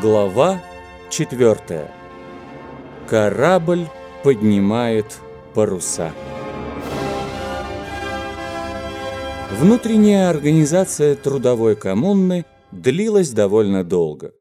Глава 4. Корабль поднимает паруса. Внутренняя организация трудовой коммуны длилась довольно долго.